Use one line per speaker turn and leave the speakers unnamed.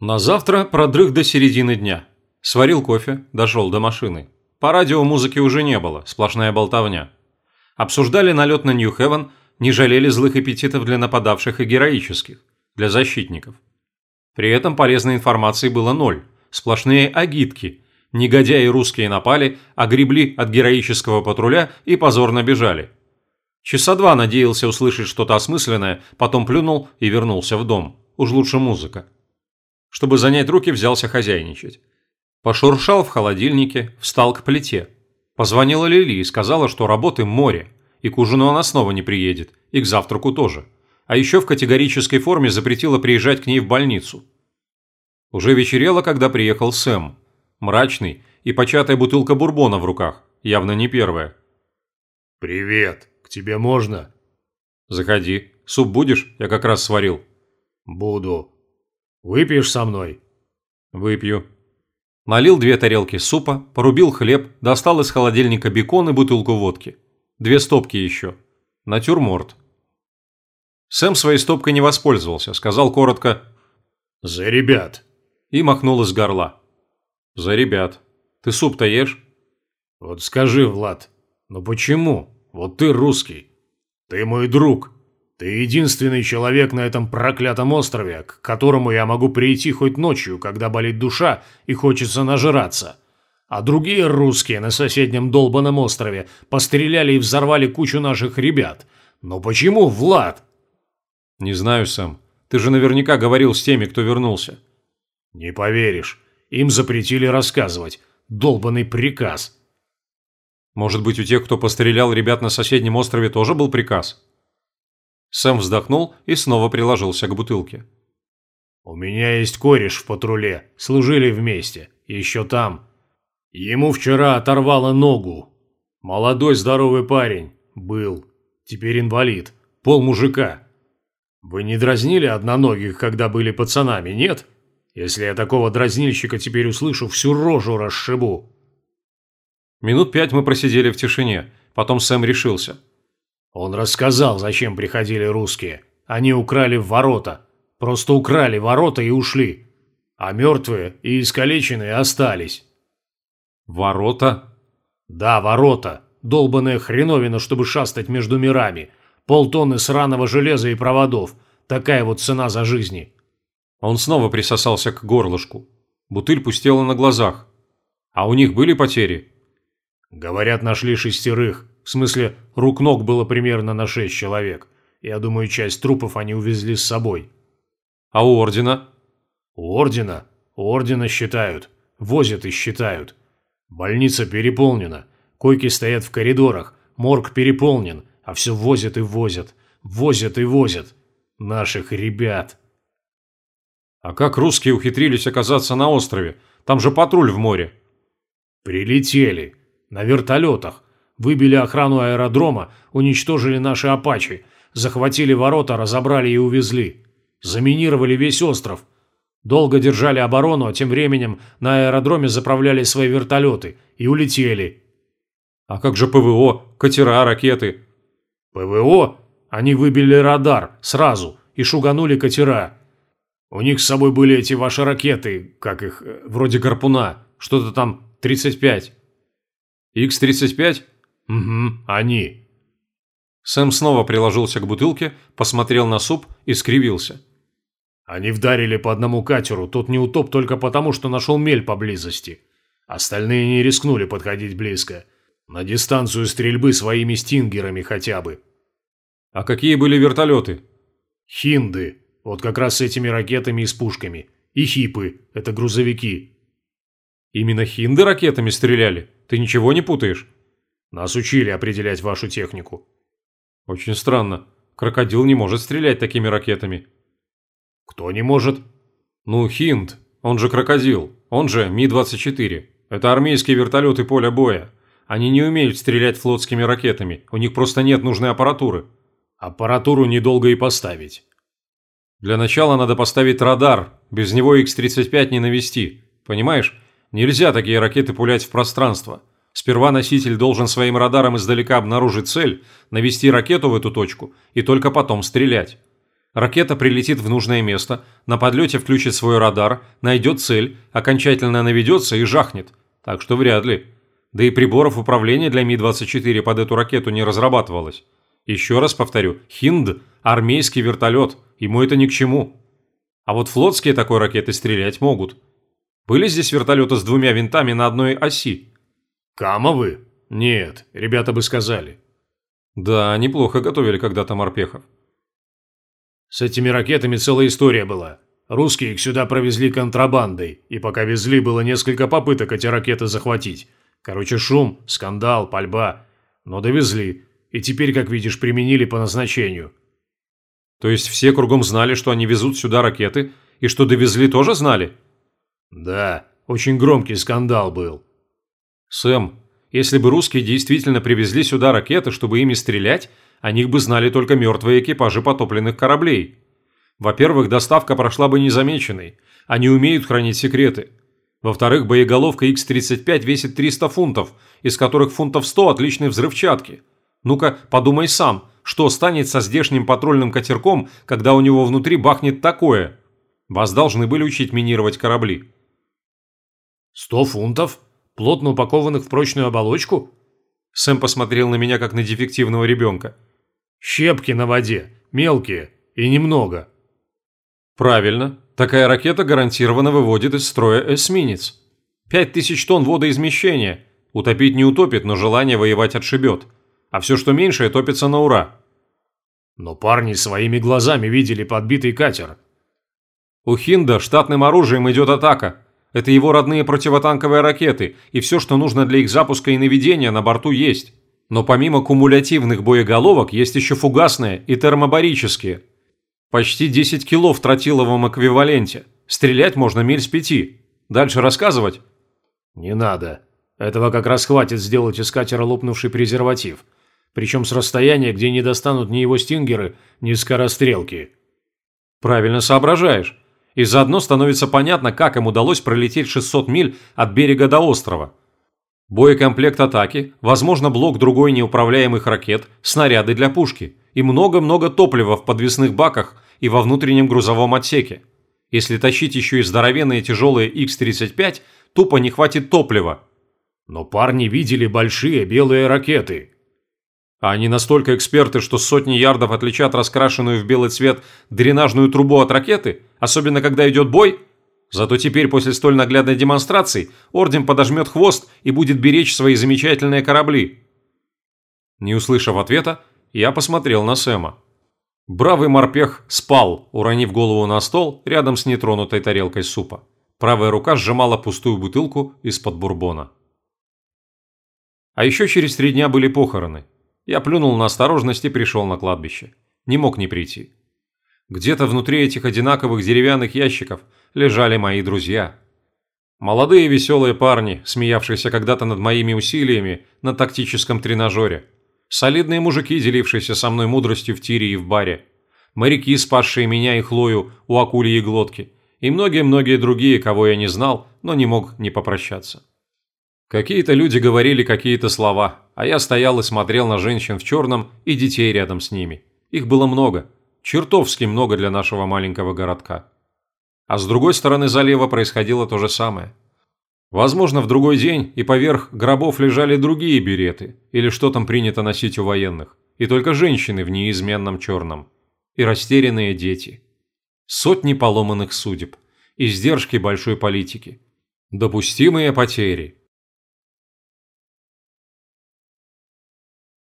На завтра продрых до середины дня. Сварил кофе, дошел до машины. По радио музыки уже не было, сплошная болтовня. Обсуждали налет на Нью-Хевен, не жалели злых аппетитов для нападавших и героических, для защитников. При этом полезной информации было ноль, сплошные агитки. Негодяи русские напали, огребли от героического патруля и позорно бежали. Часа два надеялся услышать что-то осмысленное, потом плюнул и вернулся в дом. Уж лучше музыка. Чтобы занять руки, взялся хозяйничать. Пошуршал в холодильнике, встал к плите. Позвонила Лили и сказала, что работы море, и к ужину она снова не приедет, и к завтраку тоже. А еще в категорической форме запретила приезжать к ней в больницу. Уже вечерело, когда приехал Сэм. Мрачный и початая бутылка бурбона в руках, явно не первая.
«Привет!» К тебе можно?»
«Заходи. Суп будешь? Я как раз сварил».
«Буду. Выпьешь со мной?»
«Выпью». Налил две тарелки супа, порубил хлеб, достал из холодильника бекон и бутылку водки. Две стопки еще. Натюрморт. Сэм своей стопкой не воспользовался, сказал коротко
«За ребят!»
и махнул из горла. «За ребят. Ты суп-то ешь?»
«Вот скажи, Влад, ну почему?» Вот ты русский. Ты мой друг. Ты единственный человек на этом проклятом острове, к которому я могу прийти хоть ночью, когда болит душа и хочется нажраться. А другие русские на соседнем долбанном острове постреляли и взорвали кучу наших ребят. Но почему, Влад?
Не знаю, Сэм. Ты же наверняка говорил с теми, кто вернулся.
Не поверишь. Им запретили рассказывать. Долбанный приказ.
Может быть, у тех, кто пострелял ребят на соседнем острове, тоже был приказ? Сэм вздохнул и снова приложился к бутылке.
«У меня есть кореш в патруле. Служили вместе. Еще там. Ему вчера оторвало ногу. Молодой здоровый парень. Был. Теперь инвалид. Пол мужика. Вы не дразнили одноногих, когда были пацанами, нет? Если я такого дразнильщика теперь услышу, всю рожу расшибу».
Минут пять мы просидели в тишине, потом Сэм решился.
Он рассказал, зачем приходили русские. Они украли ворота. Просто украли ворота и ушли. А мертвые и искалеченные остались.
Ворота?
Да, ворота. Долбаная хреновина, чтобы шастать между мирами. Полтонны сраного железа и проводов. Такая вот цена за жизни.
Он снова присосался к горлышку. Бутыль пустела на глазах. А у них были потери?
Говорят, нашли шестерых. В смысле, рук-ног было примерно на шесть человек. Я думаю, часть трупов они увезли с собой.
А у ордена?
У ордена? У ордена считают. Возят и считают. Больница переполнена. Койки стоят в коридорах. Морг переполнен. А все возят и возят. Возят и возят. Наших ребят.
А как русские ухитрились оказаться на острове? Там же патруль в море.
Прилетели. На вертолетах. Выбили охрану аэродрома, уничтожили наши «Апачи», захватили ворота, разобрали и увезли. Заминировали весь остров. Долго держали оборону, а тем временем на аэродроме заправляли свои вертолеты и улетели.
А как же ПВО, катера, ракеты?
ПВО? Они выбили радар сразу и шуганули катера. У них с собой были эти ваши ракеты, как их, э, вроде гарпуна, что-то там 35.
Х-35?
Угу, они.
Сэм снова приложился к бутылке, посмотрел на суп и скривился.
Они вдарили по одному катеру, тот не утоп только потому, что нашел мель поблизости. Остальные не рискнули подходить близко. На дистанцию стрельбы своими стингерами хотя бы.
А какие были вертолеты?
Хинды. Вот как раз с этими ракетами и с пушками. И хипы. Это грузовики.
Именно хинды ракетами стреляли? Ты ничего не путаешь?
Нас учили определять вашу технику.
Очень странно. Крокодил не может стрелять такими ракетами.
Кто не может?
Ну, Хинд. Он же крокодил. Он же Ми-24. Это армейские вертолеты поля боя. Они не умеют стрелять флотскими ракетами. У них просто нет нужной аппаратуры.
Аппаратуру недолго и поставить.
Для начала надо поставить радар. Без него Х-35 не навести. Понимаешь? Нельзя такие ракеты пулять в пространство. Сперва носитель должен своим радаром издалека обнаружить цель, навести ракету в эту точку и только потом стрелять. Ракета прилетит в нужное место, на подлете включит свой радар, найдет цель, окончательно наведется и жахнет. Так что вряд ли. Да и приборов управления для Ми-24 под эту ракету не разрабатывалось. Еще раз повторю, Хинд – армейский вертолет, ему это ни к чему. А вот флотские такой ракеты стрелять могут. Были здесь вертолеты с двумя винтами на одной оси?
Камовы? Нет, ребята бы сказали.
Да, неплохо готовили когда-то морпехов.
С этими ракетами целая история была. Русские их сюда провезли контрабандой, и пока везли, было несколько попыток эти ракеты захватить. Короче, шум, скандал, пальба. Но довезли, и теперь, как видишь, применили по назначению.
То есть все кругом знали, что они везут сюда ракеты, и что довезли тоже знали?
Да, очень громкий скандал был.
Сэм, если бы русские действительно привезли сюда ракеты, чтобы ими стрелять, о них бы знали только мертвые экипажи потопленных кораблей. Во-первых, доставка прошла бы незамеченной. Они умеют хранить секреты. Во-вторых, боеголовка X-35 весит 300 фунтов, из которых фунтов 100 отличной взрывчатки. Ну-ка, подумай сам, что станет со здешним патрульным катерком, когда у него внутри бахнет такое? Вас должны были учить минировать корабли.
«Сто фунтов? Плотно упакованных в прочную оболочку?»
Сэм посмотрел на меня, как на дефективного ребенка.
«Щепки на воде, мелкие и немного».
«Правильно. Такая ракета гарантированно выводит из строя эсминец. Пять тысяч тонн водоизмещения. Утопить не утопит, но желание воевать отшибет. А все, что меньше, топится на ура».
«Но парни своими глазами видели подбитый катер».
«У Хинда штатным оружием идет атака. Это его родные противотанковые ракеты, и все, что нужно для их запуска и наведения, на борту есть. Но помимо кумулятивных боеголовок, есть еще фугасные и термобарические – Почти 10 кило в тротиловом эквиваленте. Стрелять можно миль с пяти. Дальше рассказывать?
Не надо. Этого как раз хватит сделать из катера лопнувший презерватив. Причем с расстояния, где не достанут ни его стингеры, ни скорострелки.
Правильно соображаешь. И заодно становится понятно, как им удалось пролететь 600 миль от берега до острова. Боекомплект атаки, возможно блок другой неуправляемых ракет, снаряды для пушки и много-много топлива в подвесных баках и во внутреннем грузовом отсеке. Если тащить еще и здоровенные тяжелые X-35, тупо не хватит топлива.
Но парни видели большие белые ракеты.
А они настолько эксперты, что сотни ярдов отличат раскрашенную в белый цвет дренажную трубу от ракеты, особенно когда идет бой? Зато теперь после столь наглядной демонстрации Орден подожмет хвост и будет беречь свои замечательные корабли. Не услышав ответа, я посмотрел на Сэма. Бравый морпех спал, уронив голову на стол рядом с нетронутой тарелкой супа. Правая рука сжимала пустую бутылку из-под бурбона. А еще через три дня были похороны. Я плюнул на осторожность и пришел на кладбище. Не мог не прийти. Где-то внутри этих одинаковых деревянных ящиков лежали мои друзья. Молодые веселые парни, смеявшиеся когда-то над моими усилиями на тактическом тренажере. Солидные мужики, делившиеся со мной мудростью в тире и в баре. Моряки, спасшие меня и Хлою у акульей глотки. И многие-многие другие, кого я не знал, но не мог не попрощаться. Какие-то люди говорили какие-то слова, а я стоял и смотрел на женщин в черном и детей рядом с ними. Их было много. Чертовски много для нашего маленького городка. А с другой стороны залива происходило то же самое – Возможно, в другой день и поверх гробов лежали другие береты, или что там принято носить у военных, и только женщины в неизменном черном, и растерянные дети. Сотни поломанных судеб, издержки большой политики, допустимые потери,